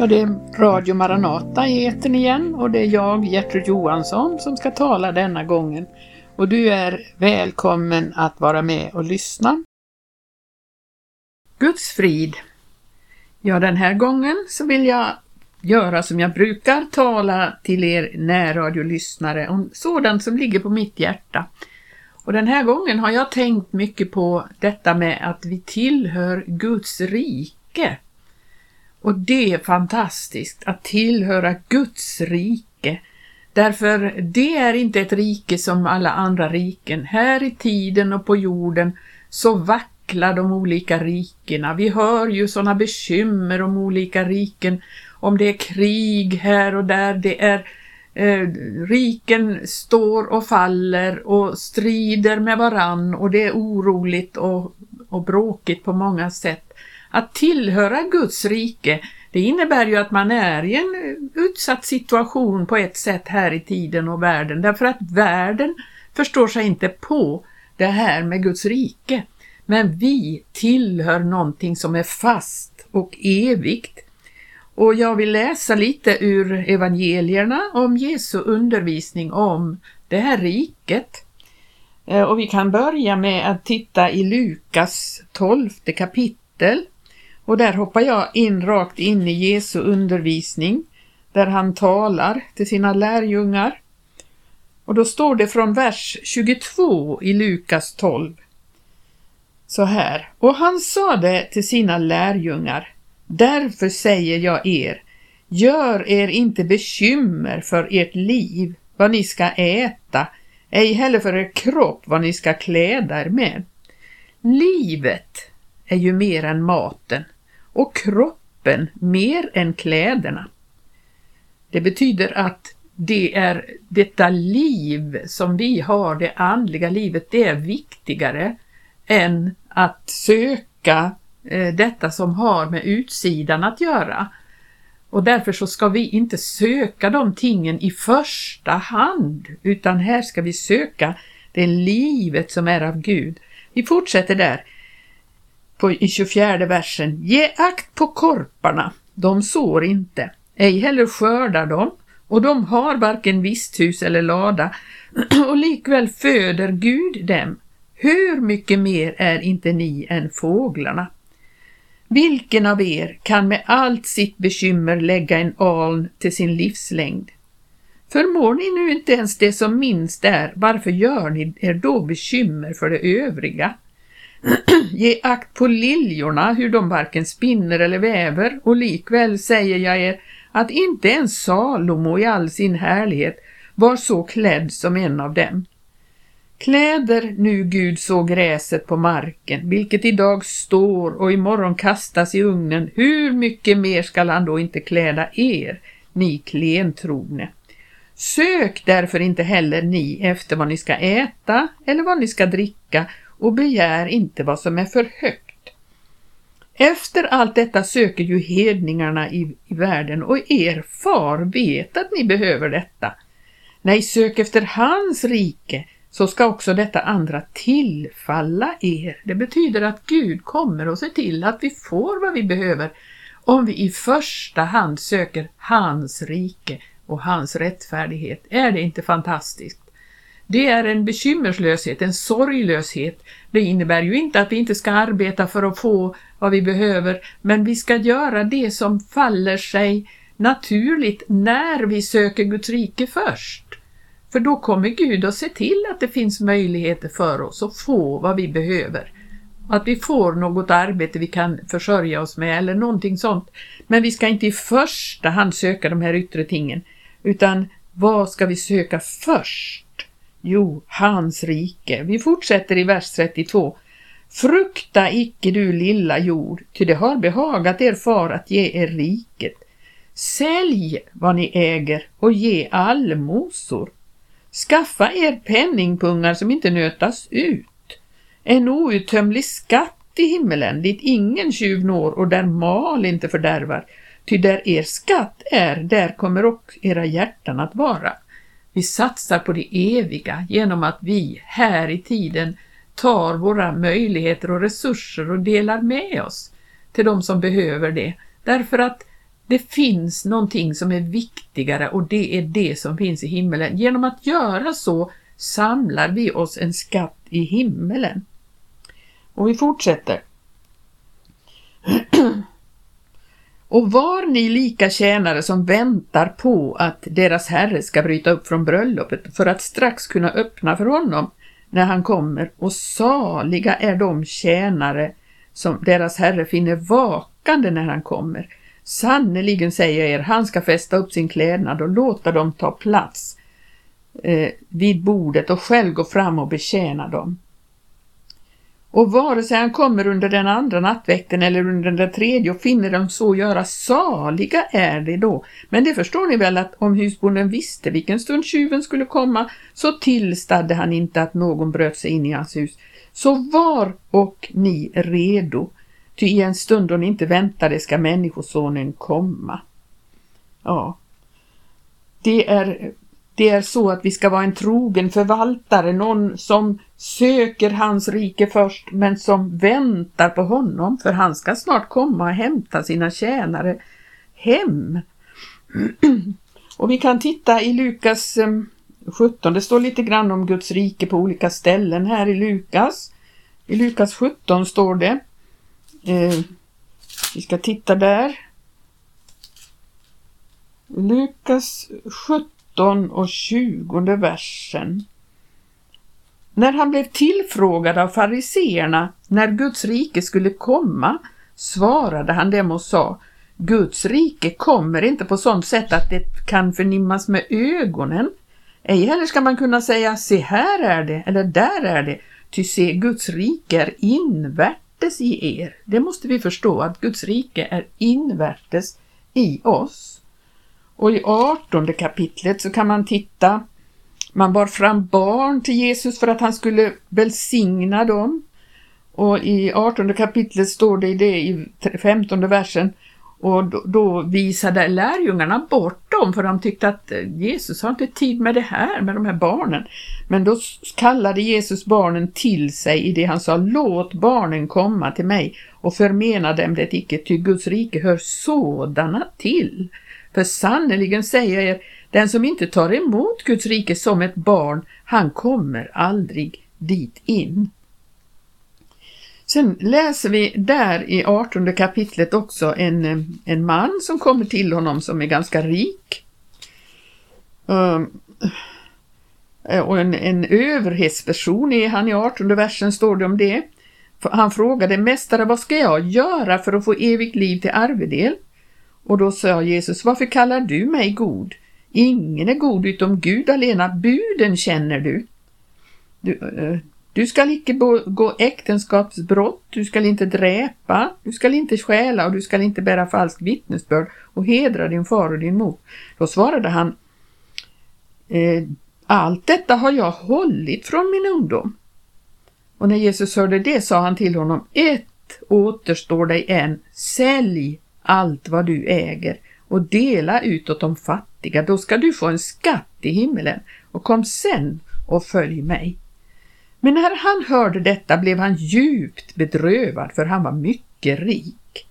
Ja, det är Radio Maranata i etern igen och det är jag, Gertrud Johansson, som ska tala denna gången. Och du är välkommen att vara med och lyssna. Guds frid. Ja, den här gången så vill jag göra som jag brukar, tala till er närradiolyssnare om sådant som ligger på mitt hjärta. Och den här gången har jag tänkt mycket på detta med att vi tillhör Guds rike. Och det är fantastiskt att tillhöra Guds rike. Därför det är inte ett rike som alla andra riken. Här i tiden och på jorden så vacklar de olika rikena. Vi hör ju sådana bekymmer om olika riken. Om det är krig här och där, det är eh, riken står och faller och strider med varann och det är oroligt och, och bråkigt på många sätt. Att tillhöra Guds rike, det innebär ju att man är i en utsatt situation på ett sätt här i tiden och världen, därför att världen förstår sig inte på det här med Guds rike. Men vi tillhör någonting som är fast och evigt. Och jag vill läsa lite ur evangelierna om Jesu undervisning om det här riket. Eh, och vi kan börja med att titta i Lukas 12 kapitel och där hoppar jag in rakt in i Jesu undervisning där han talar till sina lärjungar. Och då står det från vers 22 i Lukas 12. Så här. Och han sade till sina lärjungar. Därför säger jag er, gör er inte bekymmer för ert liv, vad ni ska äta, ej heller för er kropp, vad ni ska kläda er med. Livet är ju mer än maten och kroppen mer än kläderna. Det betyder att det är detta liv som vi har, det andliga livet, det är viktigare än att söka eh, detta som har med utsidan att göra. Och därför så ska vi inte söka de tingen i första hand, utan här ska vi söka det livet som är av Gud. Vi fortsätter där på, i 24 versen. Ge akt på korparna, de sår inte, ej heller skördar de, och de har varken visthus eller lada, och likväl föder Gud dem. Hur mycket mer är inte ni än fåglarna? Vilken av er kan med allt sitt bekymmer lägga en aln till sin livslängd? Förmår ni nu inte ens det som minst är, varför gör ni er då bekymmer för det övriga? Ge akt på liljorna, hur de varken spinner eller väver, och likväl säger jag er att inte ens Salomo i all sin härlighet var så klädd som en av dem. Kläder nu Gud så gräset på marken, vilket idag står och imorgon kastas i ugnen, hur mycket mer skall han då inte kläda er, ni klentrogne? Sök därför inte heller ni efter vad ni ska äta eller vad ni ska dricka och begär inte vad som är för högt. Efter allt detta söker ju hedningarna i, i världen och er far vet att ni behöver detta. Nej, sök efter hans rike så ska också detta andra tillfalla er. Det betyder att Gud kommer och ser till att vi får vad vi behöver om vi i första hand söker hans rike och hans rättfärdighet. Är det inte fantastiskt? Det är en bekymmerslöshet, en sorglöshet. Det innebär ju inte att vi inte ska arbeta för att få vad vi behöver, men vi ska göra det som faller sig naturligt när vi söker Guds rike först. För då kommer Gud att se till att det finns möjligheter för oss att få vad vi behöver. Att vi får något arbete vi kan försörja oss med eller någonting sånt. Men vi ska inte i första hand söka de här yttre tingen, utan vad ska vi söka först? Jo, hans rike. Vi fortsätter i vers 32. Frukta icke du lilla jord, ty det har behagat er far att ge er riket. Sälj vad ni äger och ge allmosor. Skaffa er penningpungar som inte nötas ut. En outtömlig skatt i himmelen dit ingen tjuv når och där mal inte fördärvar. Ty där er skatt är, där kommer också era hjärtan att vara. Vi satsar på det eviga genom att vi här i tiden tar våra möjligheter och resurser och delar med oss till de som behöver det. Därför att Det finns någonting som är viktigare och det är det som finns i himmelen. Genom att göra så samlar vi oss en skatt i himmelen. Och vi fortsätter. Och var ni lika tjänare som väntar på att deras herre ska bryta upp från bröllopet för att strax kunna öppna för honom när han kommer och saliga är de tjänare som deras herre finner vakande när han kommer. Sannerligen säger jag er, han ska fästa upp sin klädnad och låta dem ta plats eh, vid bordet och själv gå fram och betjäna dem. Och vare sig han kommer under den andra nattväkten eller under den tredje och finner dem så göra, saliga är det då. Men det förstår ni väl att om husbonden visste vilken stund tjuven skulle komma så tillstadde han inte att någon bröt sig in i hans hus. Så var och ni redo, ty i en stund då ni inte väntade ska Människosonen komma. Ja, det är det är så att vi ska vara en trogen förvaltare, någon som söker hans rike först men som väntar på honom för han ska snart komma och hämta sina tjänare hem. Och vi kan titta i Lukas eh, 17, det står lite grann om Guds rike på olika ställen här i Lukas. I Lukas 17 står det, eh, vi ska titta där. Lukas 17 19 och 20 versen. När han blev tillfrågad av fariseerna när Guds rike skulle komma svarade han dem och sa Guds rike kommer inte på sådant sätt att det kan förnimmas med ögonen. Ej heller ska man kunna säga se här är det eller där är det, ty se Guds rike är invärtes i er. Det måste vi förstå att Guds rike är invärtes i oss. Och i 18 kapitlet så kan man titta, man bar fram barn till Jesus för att han skulle välsigna dem. Och i 18 kapitlet står det i det i 15 versen och då, då visade lärjungarna bort dem för de tyckte att eh, Jesus har inte tid med det här, med de här barnen. Men då kallade Jesus barnen till sig i det han sa, låt barnen komma till mig och förmena dem det icke, ty Guds rike hör sådana till. För sannerligen säger jag er, den som inte tar emot Guds rike som ett barn, han kommer aldrig dit in. Sen läser vi där i 18 kapitlet också en, eh, en man som kommer till honom som är ganska rik. Um, och en, en överhetsperson är han i 18 versen står det om det. Han frågade Mästare, vad ska jag göra för att få evigt liv till arvedel? Och då sa Jesus, varför kallar du mig god? Ingen är god utom Gud alena, buden känner du. Du, eh, du skall icke gå äktenskapsbrott, du skall inte dräpa, du skall inte stjäla och du skall inte bära falskt vittnesbörd och hedra din far och din mor. Då svarade han, eh, allt detta har jag hållit från min ungdom. Och när Jesus hörde det sa han till honom, ett återstår dig än, sälj allt vad du äger och dela ut åt de fattiga, då ska du få en skatt i himmelen och kom sen och följ mig. Men när han hörde detta blev han djupt bedrövad för han var mycket rik.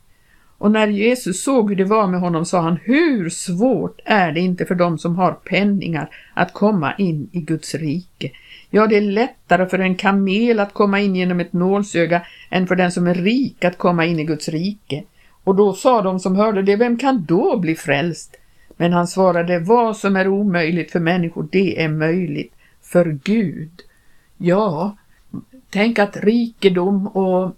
Och när Jesus såg hur det var med honom sa han, hur svårt är det inte för dem som har penningar att komma in i Guds rike? Ja, det är lättare för en kamel att komma in genom ett nålsöga än för den som är rik att komma in i Guds rike. Och då sa de som hörde det, vem kan då bli frälst? Men han svarade, vad som är omöjligt för människor, det är möjligt för Gud. Ja, tänk att rikedom och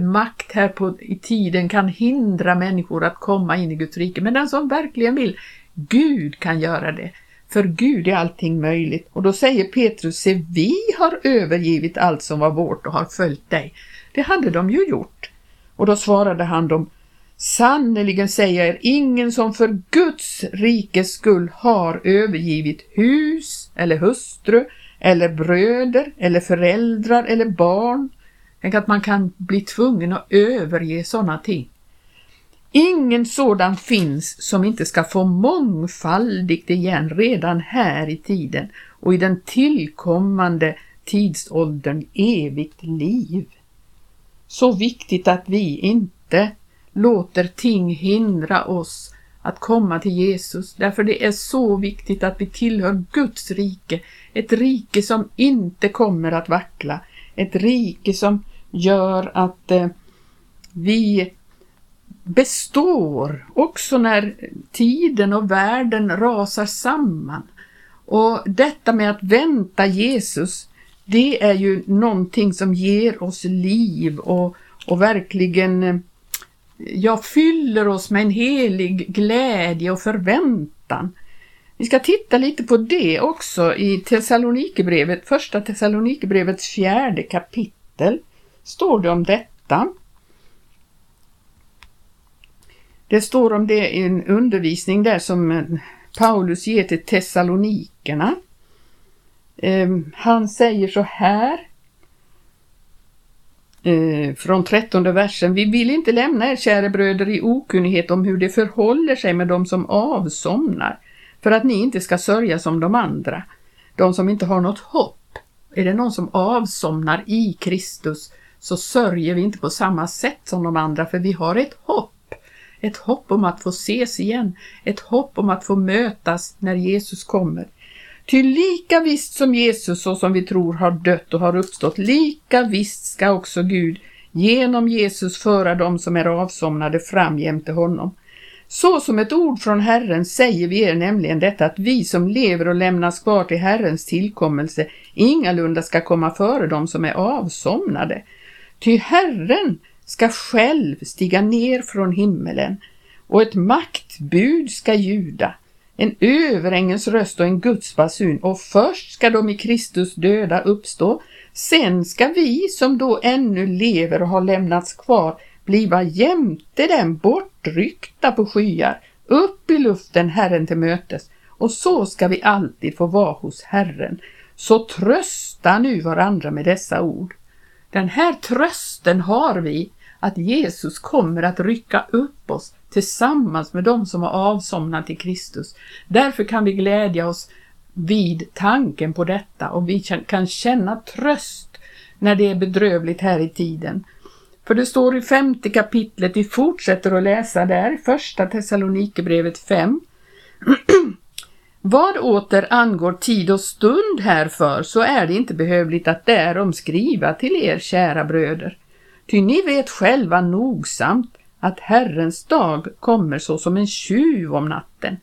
makt här på, i tiden kan hindra människor att komma in i Guds rike. Men den som verkligen vill, Gud kan göra det. För Gud är allting möjligt. Och då säger Petrus, se vi har övergivit allt som var vårt och har följt dig. Det hade de ju gjort. Och då svarade han dem, Sannerligen säger jag er, ingen som för Guds rikes skull har övergivit hus eller hustru eller bröder eller föräldrar eller barn. Tänk att man kan bli tvungen att överge sådana ting. Ingen sådan finns som inte ska få mångfaldigt igen redan här i tiden och i den tillkommande tidsåldern evigt liv. Så viktigt att vi inte låter ting hindra oss att komma till Jesus, därför det är så viktigt att vi tillhör Guds rike, ett rike som inte kommer att vackla, ett rike som gör att eh, vi består också när tiden och världen rasar samman. Och detta med att vänta Jesus, det är ju någonting som ger oss liv och, och verkligen eh, jag fyller oss med en helig glädje och förväntan. Vi ska titta lite på det också i Thessalonikerbrevet, första Thessalonikerbrevets fjärde kapitel står det om detta. Det står om det i en undervisning där som Paulus ger till Thessalonikerna. Ehm, han säger så här eh, från trettonde versen. Vi vill inte lämna er kära bröder i okunnighet om hur det förhåller sig med dem som avsomnar för att ni inte ska sörja som de andra, de som inte har något hopp. Är det någon som avsomnar i Kristus så sörjer vi inte på samma sätt som de andra för vi har ett hopp. Ett hopp om att få ses igen, ett hopp om att få mötas när Jesus kommer. Ty lika visst som Jesus så som vi tror har dött och har uppstått, lika visst ska också Gud genom Jesus föra dem som är avsomnade fram jämte honom. Så som ett ord från Herren säger vi er nämligen detta att vi som lever och lämnas kvar till Herrens tillkommelse ingalunda ska komma före dem som är avsomnade. Ty Herren ska själv stiga ner från himmelen och ett maktbud ska ljuda, en överängens röst och en Guds basun och först ska de i Kristus döda uppstå, sen ska vi som då ännu lever och har lämnats kvar bliva jämte dem bortryckta på skyar, upp i luften Herren till mötes och så ska vi alltid få vara hos Herren. Så trösta nu varandra med dessa ord. Den här trösten har vi att Jesus kommer att rycka upp oss tillsammans med dem som har avsomnat i Kristus. Därför kan vi glädja oss vid tanken på detta och vi kan känna tröst när det är bedrövligt här i tiden. För det står i femte kapitlet, vi fortsätter att läsa där, första Thessalonikerbrevet 5. Vad åter angår tid och stund härför så är det inte behövligt att därom skriva till er kära bröder. Ty ni vet själva nogsamt att Herrens dag kommer så som en tjuv om natten.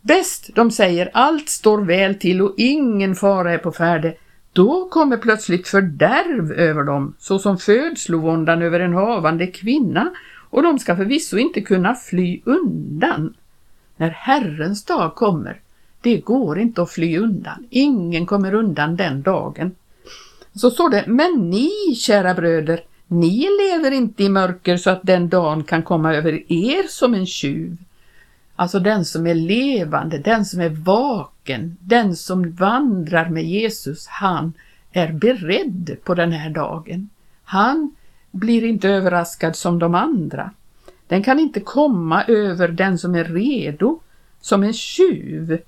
Bäst, de säger, allt står väl till och ingen fara är på färde. Då kommer plötsligt fördärv över dem, såsom födslovåndan över en havande kvinna, och de ska förvisso inte kunna fly undan. När Herrens dag kommer, det går inte att fly undan. Ingen kommer undan den dagen. Så står det, men ni, kära bröder, ni lever inte i mörker så att den dagen kan komma över er som en tjuv. Alltså den som är levande, den som är vaken, den som vandrar med Jesus, han är beredd på den här dagen. Han blir inte överraskad som de andra. Den kan inte komma över den som är redo som en tjuv.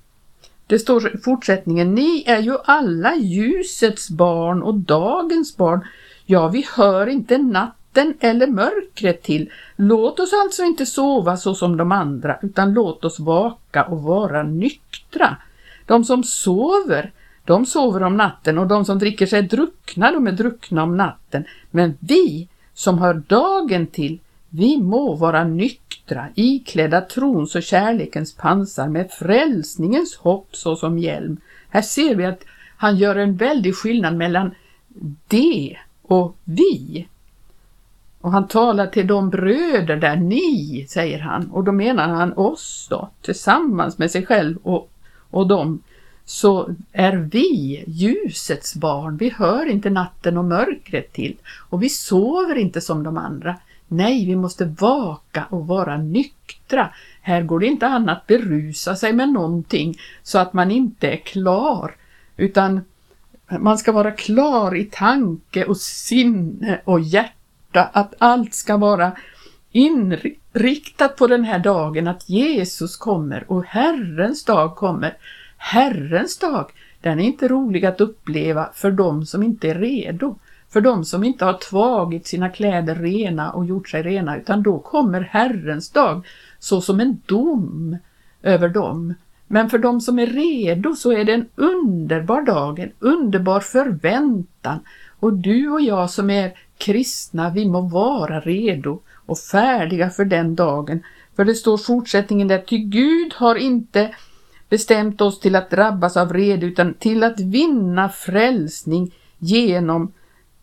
Det står i fortsättningen, ni är ju alla ljusets barn och dagens barn. Ja, vi hör inte natten eller mörkret till. Låt oss alltså inte sova så som de andra, utan låt oss vaka och vara nyktra. De som sover, de sover om natten och de som dricker sig druckna, de är druckna om natten. Men vi som hör dagen till, vi må vara nyktra, iklädda trons och kärlekens pansar med frälsningens hopp såsom hjälm. Här ser vi att han gör en väldig skillnad mellan det och vi. Och han talar till de bröder där, ni, säger han, och då menar han oss då, tillsammans med sig själv och, och dem, så är vi ljusets barn. Vi hör inte natten och mörkret till och vi sover inte som de andra. Nej, vi måste vaka och vara nyktra. Här går det inte an att berusa sig med någonting så att man inte är klar, utan man ska vara klar i tanke och sinne och hjärta, att allt ska vara inriktat på den här dagen, att Jesus kommer och Herrens dag kommer. Herrens dag, den är inte rolig att uppleva för dem som inte är redo. för de som inte har tvagit sina kläder rena och gjort sig rena, utan då kommer Herrens dag så som en dom över dem. Men för de som är redo så är det en underbar dag, en underbar förväntan. Och du och jag som är kristna, vi må vara redo och färdiga för den dagen. För det står fortsättningen där, ty Gud har inte bestämt oss till att drabbas av vrede utan till att vinna frälsning genom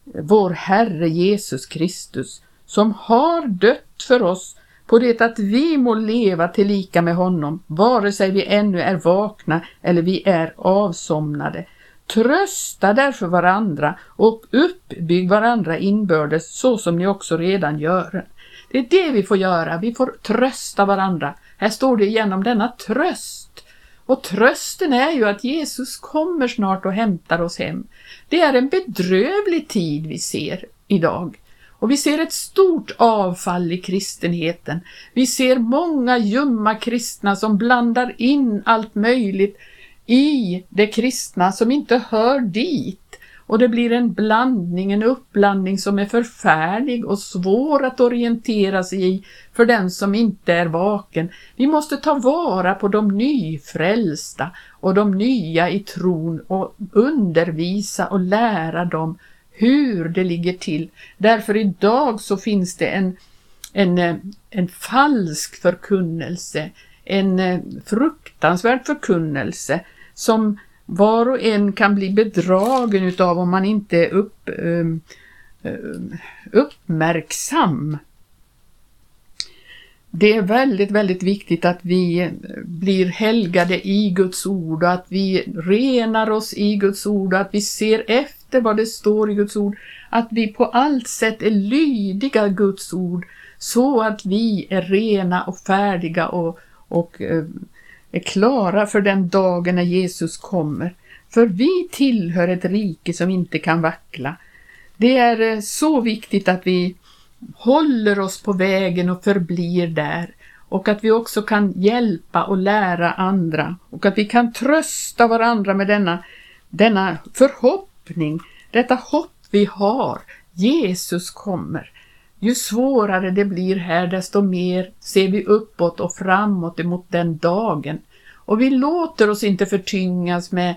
vår Herre Jesus Kristus som har dött för oss på det att vi må leva tillika med honom, vare sig vi ännu är vakna eller vi är avsomnade. Trösta därför varandra och uppbygg varandra inbördes så som ni också redan gör. Det är det vi får göra, vi får trösta varandra. Här står det igenom denna tröst. Och trösten är ju att Jesus kommer snart och hämtar oss hem. Det är en bedrövlig tid vi ser idag. Och vi ser ett stort avfall i kristenheten. Vi ser många ljumma kristna som blandar in allt möjligt i det kristna som inte hör dit. Och det blir en blandning, en uppblandning som är förfärlig och svår att orientera sig i för den som inte är vaken. Vi måste ta vara på de nyfrälsta och de nya i tron och undervisa och lära dem hur det ligger till. Därför idag så finns det en, en, eh, en falsk förkunnelse, en eh, fruktansvärd förkunnelse som var och en kan bli bedragen utav om man inte är upp, ehm, eh, uppmärksam. Det är väldigt, väldigt viktigt att vi blir helgade i Guds ord och att vi renar oss i Guds ord och att vi ser efter vad det står i Guds ord. Att vi på allt sätt är lydiga Guds ord så att vi är rena och färdiga och, och eh, är klara för den dagen när Jesus kommer. För vi tillhör ett rike som inte kan vackla. Det är eh, så viktigt att vi håller oss på vägen och förblir där och att vi också kan hjälpa och lära andra och att vi kan trösta varandra med denna, denna förhoppning, detta hopp vi har. Jesus kommer. Ju svårare det blir här, desto mer ser vi uppåt och framåt emot den dagen. Och vi låter oss inte förtyngas med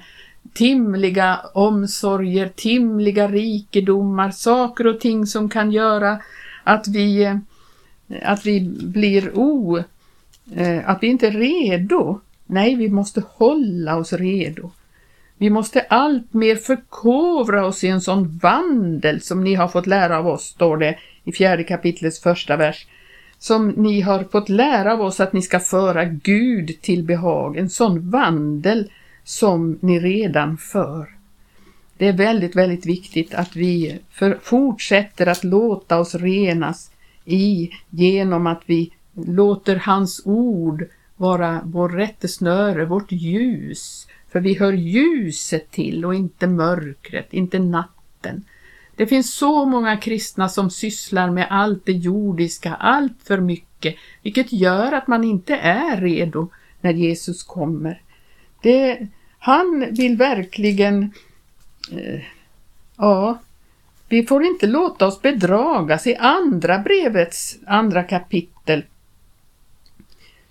timliga omsorger, timliga rikedomar, saker och ting som kan göra att vi, eh, att vi blir o, eh, att vi inte är redo. Nej, vi måste hålla oss redo. Vi måste allt mer förkovra oss i en sån vandel som ni har fått lära av oss, står det i fjärde kapitlets första vers, som ni har fått lära av oss att ni ska föra Gud till behag, en sån vandel som ni redan för. Det är väldigt, väldigt viktigt att vi för, fortsätter att låta oss renas i genom att vi låter hans ord vara vår rättesnöre, vårt ljus. För vi hör ljuset till och inte mörkret, inte natten. Det finns så många kristna som sysslar med allt det jordiska, allt för mycket, vilket gör att man inte är redo när Jesus kommer. Det, han vill verkligen, eh, ja, vi får inte låta oss bedragas. I andra brevets andra kapitel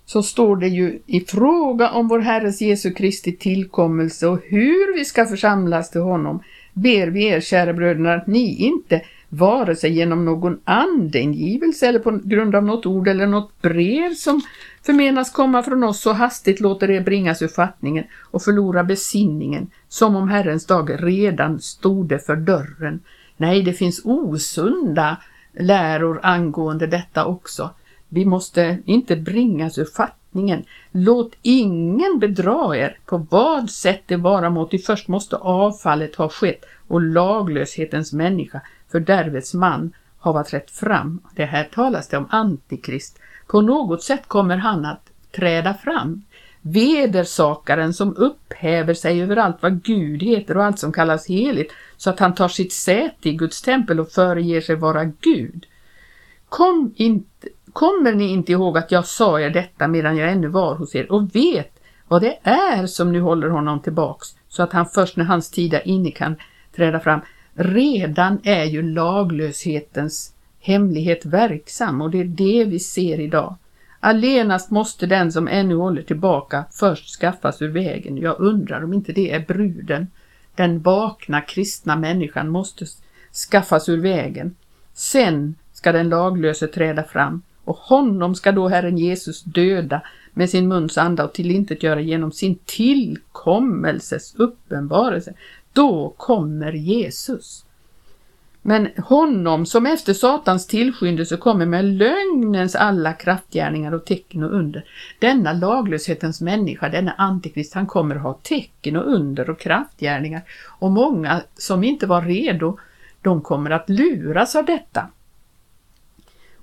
så står det ju i fråga om vår Herres Jesu Kristi tillkommelse och hur vi ska församlas till honom ber vi er, kära bröder, att ni inte vare sig genom någon andeingivelse eller på grund av något ord eller något brev som förmenas komma från oss så hastigt låter er bringas ur fattningen och förlora besinningen som om Herrens dag redan stode för dörren. Nej, det finns osunda läror angående detta också. Vi måste inte bringas ur fattningen. Låt ingen bedra er på vad sätt det vara må, ty först måste avfallet ha skett och laglöshetens människa, fördärvets man, hava trätt fram. Det här talas det om antikrist. På något sätt kommer han att träda fram. Vedersakaren som upphäver sig över allt vad Gud heter och allt som kallas heligt, så att han tar sitt säte i Guds tempel och föreger sig vara Gud. Kom inte, kommer ni inte ihåg att jag sa er detta medan jag ännu var hos er och vet vad det är som nu håller honom tillbaks, så att han först när hans tid är inne kan träda fram. Redan är ju laglöshetens hemlighet verksam och det är det vi ser idag. Allenast måste den som ännu håller tillbaka först skaffas ur vägen. Jag undrar om inte det är bruden. Den vakna kristna människan måste skaffas ur vägen. Sen ska den laglöse träda fram och honom ska då Herren Jesus döda med sin muns anda och tillintetgöra genom sin tillkommelses uppenbarelse. Då kommer Jesus. Men honom som efter Satans tillskyndelse kommer med lögnens alla kraftgärningar och tecken och under. Denna laglöshetens människa, denna antikrist, han kommer ha tecken och under och kraftgärningar. Och många som inte var redo, de kommer att luras av detta.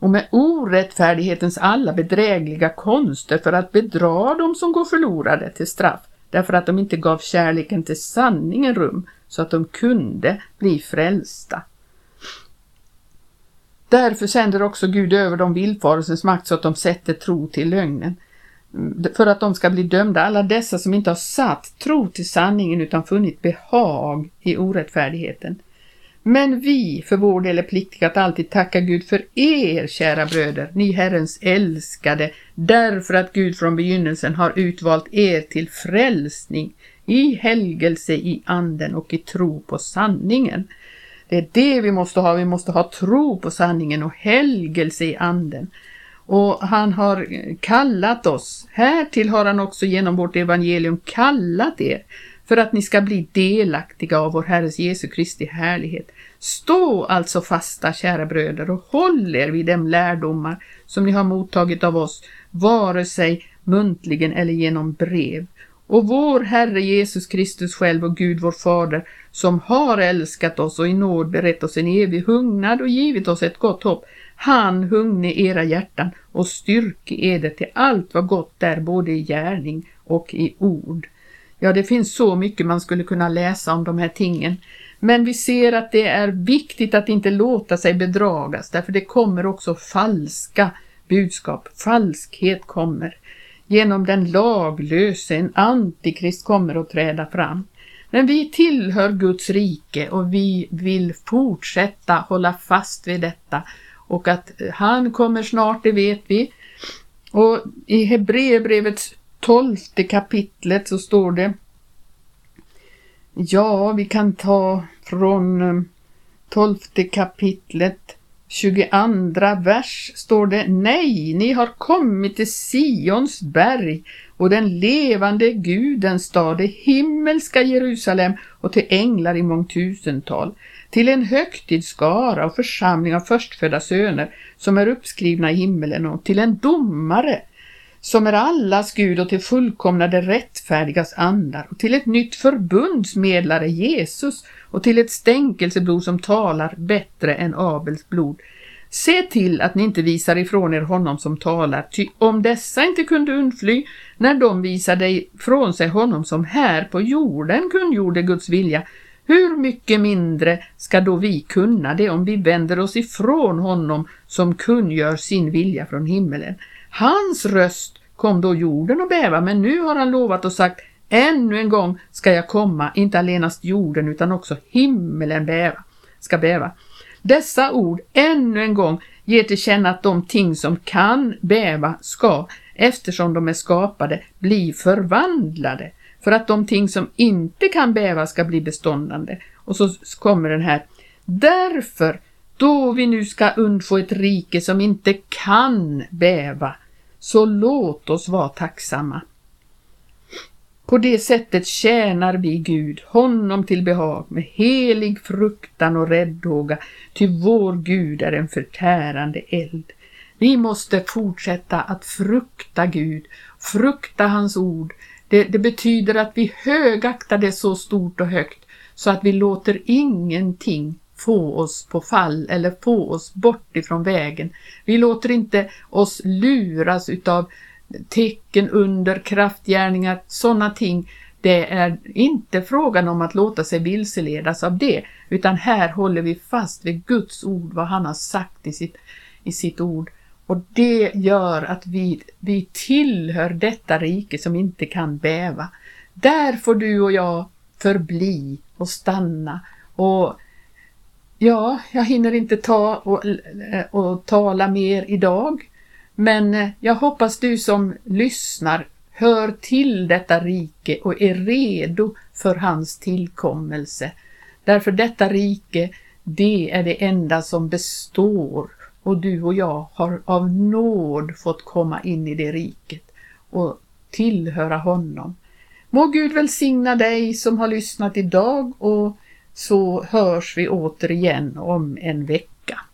Och med orättfärdighetens alla bedrägliga konster för att bedra dem som går förlorade till straff, därför att de inte gav kärleken till sanningen rum så att de kunde bli frälsta. Därför sänder också Gud över dem villfarelsens makt så att de sätter tro till lögnen. För att de ska bli dömda, alla dessa som inte har satt tro till sanningen utan funnit behag i orättfärdigheten. Men vi för vår del är pliktiga att alltid tacka Gud för er, kära bröder, ni Herrens älskade, därför att Gud från begynnelsen har utvalt er till frälsning i helgelse i anden och i tro på sanningen. Det är det vi måste ha. Vi måste ha tro på sanningen och helgelse i anden. Och han har kallat oss. Härtill har han också genom vårt evangelium kallat er för att ni ska bli delaktiga av vår Herres Jesu Kristi härlighet. Stå alltså fasta, kära bröder, och håll er vid de lärdomar som ni har mottagit av oss, vare sig muntligen eller genom brev. Och vår Herre Jesus Kristus själv och Gud vår Fader, som har älskat oss och i nåd berett oss en evig hungnad och givit oss ett gott hopp, han hungne era hjärtan och styrke eder till allt vad gott är både i gärning och i ord. Ja, det finns så mycket man skulle kunna läsa om de här tingen. Men vi ser att det är viktigt att inte låta sig bedragas, därför det kommer också falska budskap. Falskhet kommer. Genom den laglöse, en antikrist kommer att träda fram. Men vi tillhör Guds rike och vi vill fortsätta hålla fast vid detta och att han kommer snart, det vet vi. Och i Hebreerbrevets tolfte kapitlet så står det Ja, vi kan ta från eh, tolfte kapitlet 22 vers står det Nej, ni har kommit till Sions berg och den levande Gudens stad, det himmelska Jerusalem och till änglar i mångtusental, till en högtidsskara och församling av förstfödda söner som är uppskrivna i himmelen och till en domare som är allas Gud och till fullkomnade rättfärdigas andar och till ett nytt förbundsmedlare Jesus och till ett stänkelseblod som talar bättre än Abels blod. Se till att ni inte visar ifrån er honom som talar, ty om dessa inte kunde undfly när de visade ifrån sig honom som här på jorden kungjorde Guds vilja, hur mycket mindre ska då vi kunna det om vi vänder oss ifrån honom som kungör sin vilja från himmelen? Hans röst kom då jorden att bäva, men nu har han lovat och sagt ännu en gång ska jag komma, inte allenast jorden utan också himmelen bäva, ska bäva. Dessa ord ännu en gång ger till känna att de ting som kan bäva ska, eftersom de är skapade, bli förvandlade för att de ting som inte kan bäva ska bli beståndande. Och så kommer den här. Därför, då vi nu ska undfå ett rike som inte kan bäva, så låt oss vara tacksamma. På det sättet tjänar vi Gud, honom till behag, med helig fruktan och räddhåga, ty vår Gud är en förtärande eld. Vi måste fortsätta att frukta Gud, frukta hans ord. Det, det betyder att vi högaktar det så stort och högt så att vi låter ingenting få oss på fall eller få oss bort ifrån vägen. Vi låter inte oss luras utav tecken under kraftgärningar, sådana ting. Det är inte frågan om att låta sig vilseledas av det, utan här håller vi fast vid Guds ord, vad han har sagt i sitt, i sitt ord. Och det gör att vi, vi tillhör detta rike som inte kan bäva. Där får du och jag förbli och stanna och Ja, jag hinner inte ta och, och tala mer idag, men eh, jag hoppas du som lyssnar hör till detta rike och är redo för hans tillkommelse. Därför detta rike, det är det enda som består och du och jag har av nåd fått komma in i det riket och tillhöra honom. Må Gud välsigna dig som har lyssnat idag och så hörs vi återigen om en vecka.